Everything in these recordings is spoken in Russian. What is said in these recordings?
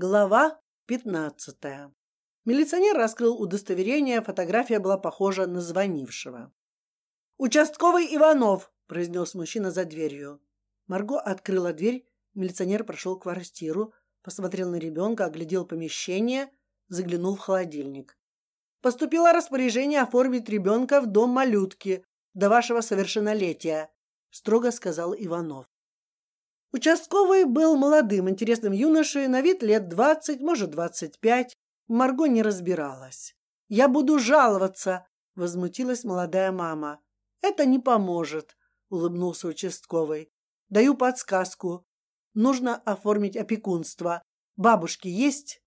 Глава пятнадцатая. Милиционер раскрыл удостоверение, фотография была похожа на звонившего. Участковый Иванов, произнес мужчина за дверью. Марго открыла дверь. Милиционер прошел в квартиру, посмотрел на ребенка, оглядел помещение, заглянул в холодильник. Поступило распоряжение оформить ребенка в дом малютки до вашего совершеннолетия, строго сказал Иванов. Участковый был молодым, интересным юношей, на вид лет двадцать, может двадцать пять. Марго не разбиралась. Я буду жаловаться, возмутилась молодая мама. Это не поможет, улыбнулся участковый. Даю подсказку. Нужно оформить опекунство. Бабушки есть?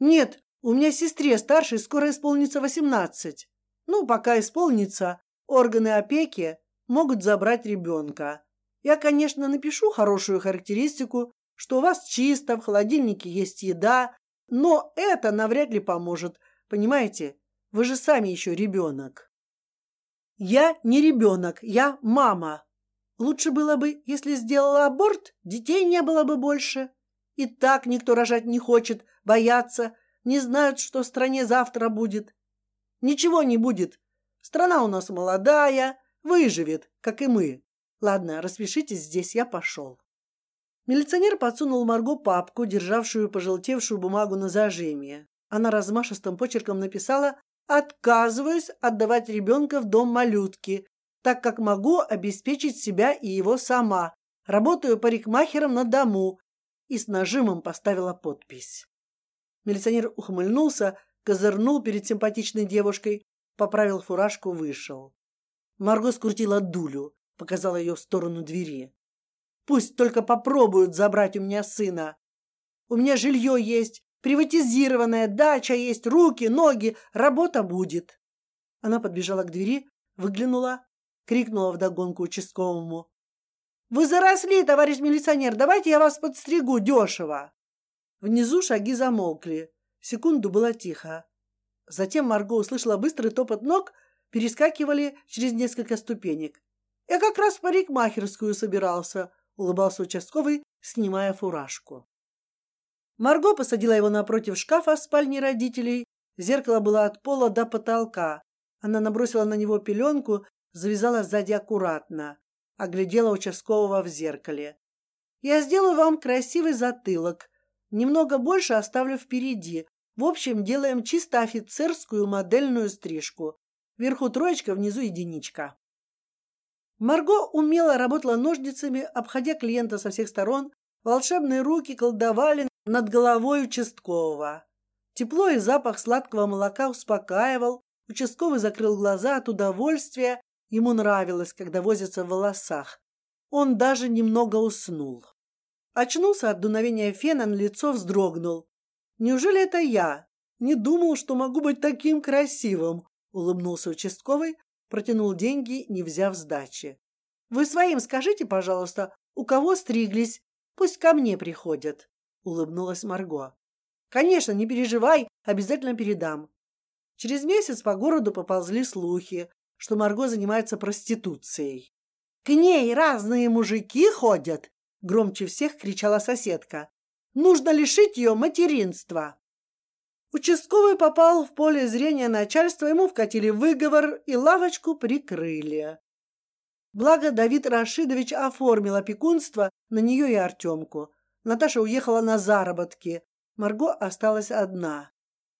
Нет, у меня сестре старшей скоро исполнится восемнадцать. Ну, пока исполнится, органы опеки могут забрать ребенка. Я, конечно, напишу хорошую характеристику, что у вас чисто, в холодильнике есть еда, но это навряд ли поможет. Понимаете? Вы же сами еще ребенок. Я не ребенок, я мама. Лучше было бы, если сделала аборт, детей не было бы больше. И так никто рожать не хочет, боятся, не знают, что в стране завтра будет. Ничего не будет. Страна у нас молодая, выживет, как и мы. Ладно, распишитесь здесь, я пошел. Милиционер подсунул Марго папку, державшую пожелтевшую бумагу на зажиме. Она размашистым почерком написала: "Отказываюсь отдавать ребенка в дом малютки, так как могу обеспечить себя и его сама. Работаю парикмахером на дому". И с нажимом поставила подпись. Милиционер ухмыльнулся, козырнул перед симпатичной девушкой, поправил фуражку, вышел. Марго скрутила дулю показала ее в сторону двери. Пусть только попробуют забрать у меня сына. У меня жилье есть, приватизированная дача есть, руки, ноги, работа будет. Она подбежала к двери, выглянула, крикнула вдогонку участковому: "Вы заросли, товарищ милиционер, давайте я вас подстригу дешево". Внизу шаги замолкли. Секунду было тихо. Затем Марго услышала быстрый топот ног, перескакивали через несколько ступенек. Я как раз в парикмахерскую собирался, улыбался участковый, снимая фуражку. Марго посадила его напротив шкафа в спальне родителей. Зеркало было от пола до потолка. Она набросила на него пеленку, завязала сзади аккуратно, оглядела участкового в зеркале. Я сделаю вам красивый затылок, немного больше оставлю впереди. В общем, делаем чисто офицерскую модельную стрижку. Вверху троечка, внизу единичка. Марго умело работала ножницами, обходя клиента со всех сторон. Волшебные руки колдовали над головой участкового. Тепло и запах сладкого молока успокаивал. Участковый закрыл глаза от удовольствия. Ему нравилось, когда возятся в волосах. Он даже немного уснул. Очнулся от дуновения фена, на лицо вздрогнул. Неужели это я? Не думал, что могу быть таким красивым. Улыбнулся участковый, протянул деньги, не взяв сдачи. Вы своим скажите, пожалуйста, у кого стриглись, пусть ко мне приходят. Улыбнулась Марго. Конечно, не переживай, обязательно передам. Через месяц по городу поползли слухи, что Марго занимается проституцией. К ней разные мужики ходят. Громче всех кричала соседка. Нужно лишить ее материнства. Участковый попал в поле зрения начальства, ему вкатили выговор и лавочку прикрыли. Благо Давид Рашидович оформил опекунство на нее и Артемку. Наташа уехала на заработки. Марго осталась одна.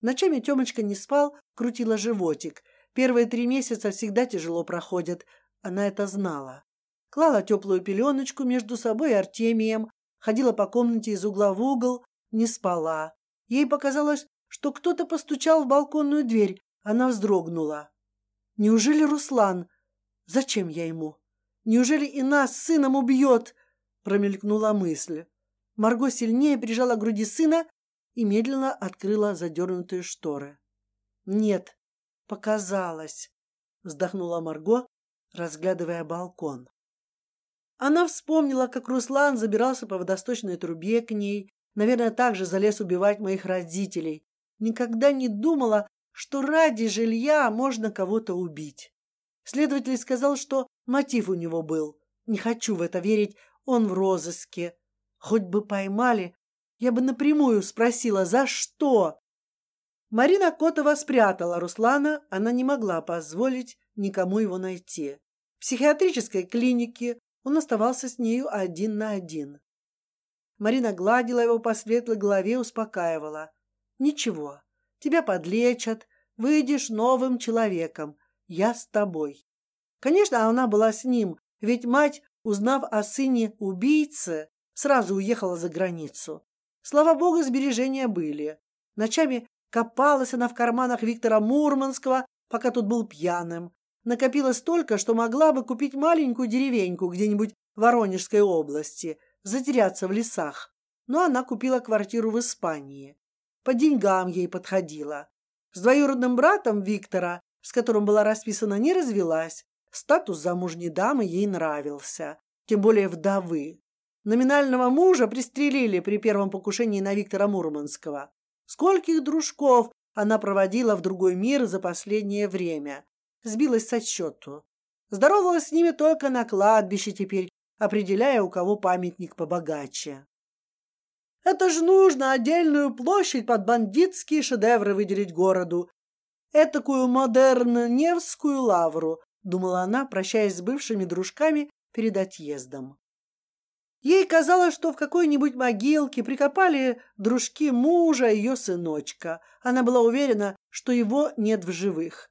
Ночами Темочка не спал, крутила животик. Первые три месяца всегда тяжело проходят. Она это знала. Клала теплую пеленочку между собой и Артемием, ходила по комнате из угла в угол, не спала. Ей показалось, что кто-то постучал в балконную дверь. Она вздрогнула. Неужели Руслан? Зачем я ему? Неужели и нас сыном убьет? Промелькнула мысль. Марго сильнее прижала к груди сына и медленно открыла задернутые шторы. Нет, показалось. Вздохнула Марго, разглядывая балкон. Она вспомнила, как Руслан забирался по водосточной трубе к ней, наверное, также залез убивать моих родителей, Никогда не думала, что ради жилья можно кого-то убить. Следователь сказал, что мотив у него был. Не хочу в это верить. Он в розыске. Хоть бы поймали, Я бы напрямую спросила, за что. Марина Котова спрятала Руслана, она не могла позволить никому его найти. В психиатрической клинике он оставался с нею один на один. Марина гладила его по светлой голове, успокаивала: "Ничего, тебя подлечат, выйдешь новым человеком. Я с тобой". Конечно, она была с ним, ведь мать, узнав о сыне убийцы, сразу уехала за границу. Слава богу, сбережения были. Ночами копалась она в карманах Виктора Мурманского, пока тот был пьяным. Накопила столько, что могла бы купить маленькую деревеньку где-нибудь в Воронежской области, затеряться в лесах. Но она купила квартиру в Испании. По деньгам ей подходила. С двоюродным братом Виктора, с которым была расписана, не развелась. Статус замужней дамы ей нравился, тем более вдовы. Номинального мужа пристрелили при первом покушении на Виктора Мурманского. Скольких дружков она проводила в другой мир за последнее время, сбилась со счету. Здоровалась с ними только на кладбище теперь, определяя, у кого памятник побогаче. Это ж нужно отдельную площадь под бандитские шедевры выделить городу, этакую модерн-невскую лавру, думала она, прощаясь с бывшими дружками перед отъездом. Ей казалось, что в какой-нибудь могилке прикопали дружки мужа ее сыночка. Она была уверена, что его нет в живых.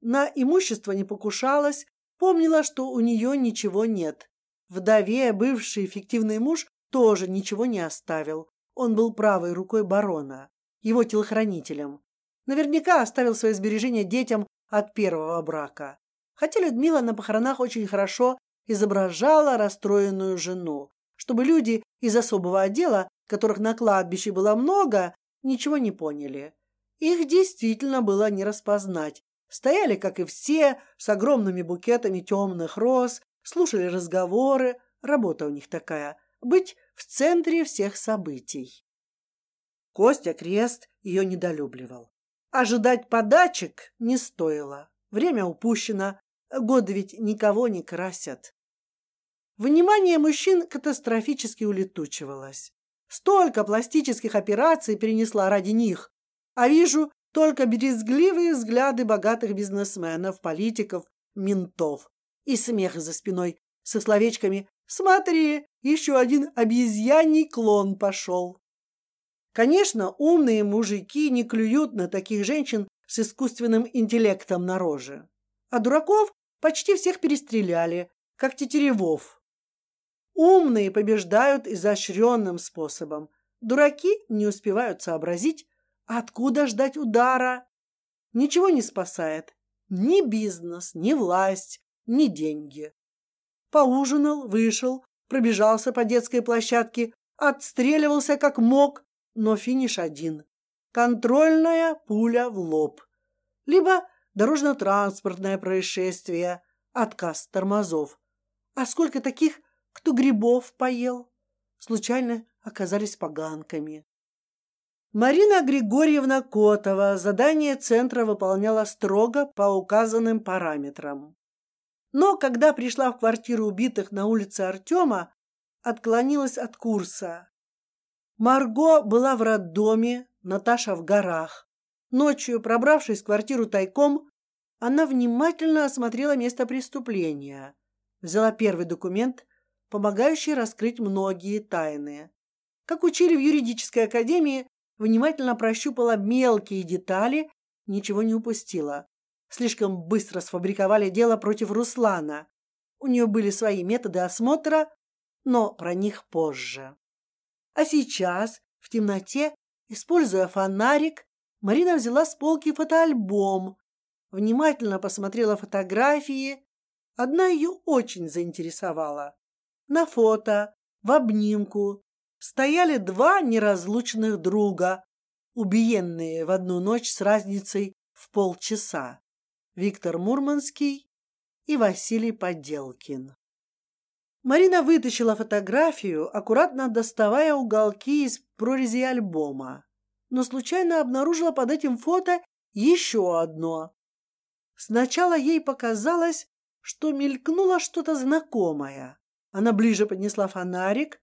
На имущество не покушалась, помнила, что у нее ничего нет. Вдове бывший фиктивный муж тоже ничего не оставил. Он был правой рукой барона, его телохранителем. Наверняка оставил свои сбережения детям от первого брака. Хотя Людмила на похоронах очень хорошо изображала расстроенную жену чтобы люди из особого отдела, которых на кладбище было много, ничего не поняли. Их действительно было не распознать. Стояли, как и все, с огромными букетами темных роз, слушали разговоры. Работа у них такая — быть в центре всех событий. Костя Крест ее недолюбливал. Ожидать подачек не стоило. Время упущено. Годы ведь никого не красят. Внимание мужчин катастрофически улетучивалось. Столько пластических операций перенесла ради них, а вижу только брезгливые взгляды богатых бизнесменов, политиков, ментов и смех за спиной со словечками «Смотри, еще один обезьяний клон пошел». Конечно, умные мужики не клюют на таких женщин с искусственным интеллектом на роже, а дураков почти всех перестреляли, как тетеревов. Умные побеждают изощренным способом. Дураки не успевают сообразить, откуда ждать удара. Ничего не спасает ни бизнес, ни власть, ни деньги. Поужинал, вышел, пробежался по детской площадке, отстреливался как мог, но финиш один: контрольная пуля в лоб, либо дорожно-транспортное происшествие, отказ тормозов. А сколько таких кто грибов поел, случайно оказались поганками. Марина Григорьевна Котова задание центра выполняла строго по указанным параметрам. Но когда пришла в квартиру убитых на улице Артема, отклонилась от курса. Марго была в роддоме, Наташа в горах. Ночью, пробравшись в квартиру тайком, она внимательно осмотрела место преступления, взяла первый документ, помогающий раскрыть многие тайны. Как учили в юридической академии, внимательно прощупала мелкие детали, ничего не упустила. Слишком быстро сфабриковали дело против Руслана. У нее были свои методы осмотра, но про них позже. А сейчас в темноте, используя фонарик, Марина взяла с полки фотоальбом, внимательно посмотрела фотографии. Одна ее очень заинтересовала. На фото в обнимку стояли два неразлучных друга, убиенные в одну ночь с разницей в полчаса: Виктор Мурманский и Василий Поделкин. Марина вытащила фотографию, аккуратно доставая уголки из прорези альбома, но случайно обнаружила под этим фото еще одно. Сначала ей показалось, что мелькнуло что-то знакомое. Она ближе поднесла фонарик.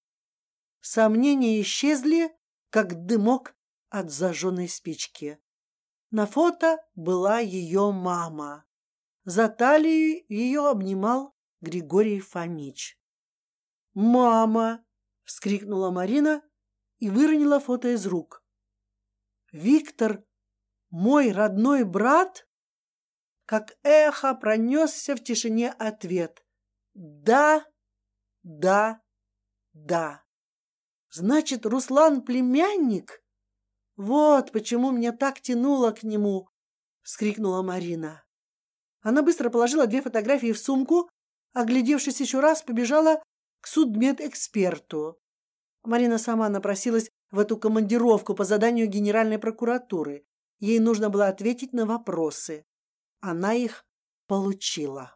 Сомнения исчезли, как дымок от зажженной спички. На фото была ее мама. За талию ее обнимал Григорий Фомич. Мама! вскрикнула Марина и выронила фото из рук. Виктор, мой родной брат? Как эхо пронесся в тишине ответ: да, да, да. Значит, Руслан племянник. Вот почему мне так тянуло к нему, вскрикнула Марина. Она быстро положила две фотографии в сумку, оглядевшись еще раз, побежала к судмедэксперту. Марина сама напросилась в эту командировку по заданию Генеральной прокуратуры. Ей нужно было ответить на вопросы. Она их получила.